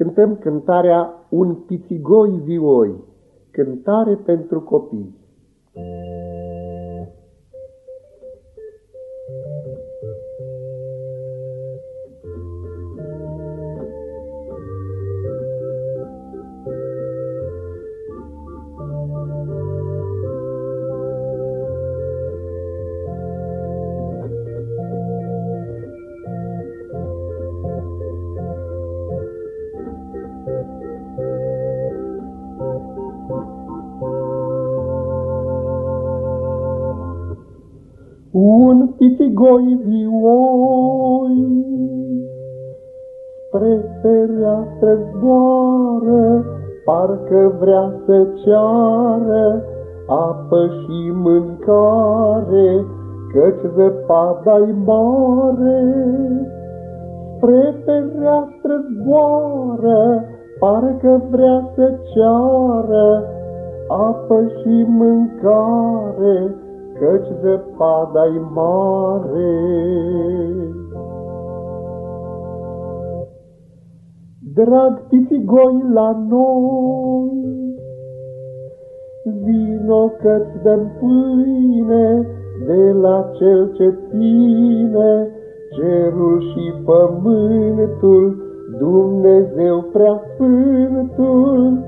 cântăm cântarea Un pițigoi vioi, cântare pentru copii. Un pitigoi vioi spre fereastră zboară, parcă vrea să ceară apă și mâncare, căci zăpada-i mare. Spre fereastră zboară, parcă vrea să ceară apă și mâncare, căci zăpada-i mare. Drag pițigoi la noi, vino că-ți dăm pâine de la cel ce ține cerul și pământul, Dumnezeu prea sfântul.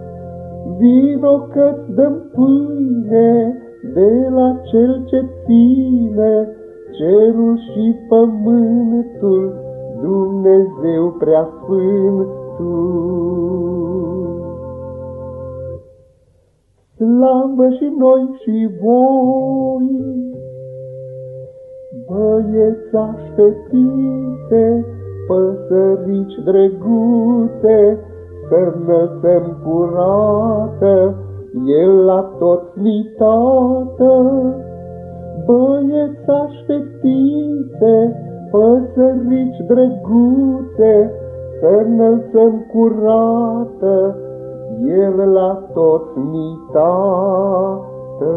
Vino că-ți dăm pâine de la cel ce ține cerul și pământul, Dumnezeu prea sfântul. Slavă și noi și voi, băiețași fetițe, păsărici drăguțe, să înălțăm curată, el la tot mi tată, băiețași fetițe, păsărici drăguțe, să înălțăm curată, el la tot mi tată.